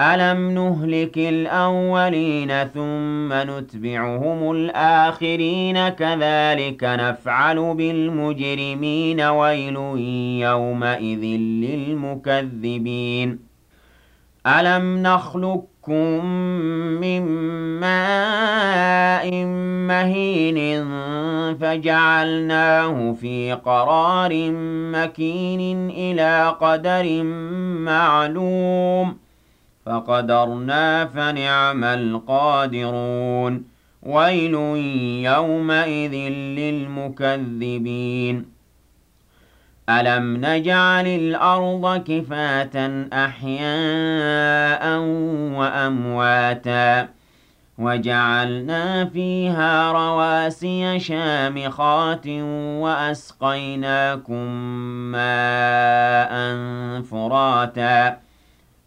ألم نهلك الأولين ثم نتبعهم الآخرين كذلك نفعل بالمجرمين ويل يومئذ للمكذبين ألم نخلقكم من ماء مهين فجعلناه في قرار مكين إلى قدر معلوم فقدرنا فنعم القادرون. ويل يومئذ للمكذبين. ألم نجعل الأرض كفاة أحياء وأمواتا وجعلنا فيها رواسي شامخات وأسقيناكم ماء فراتا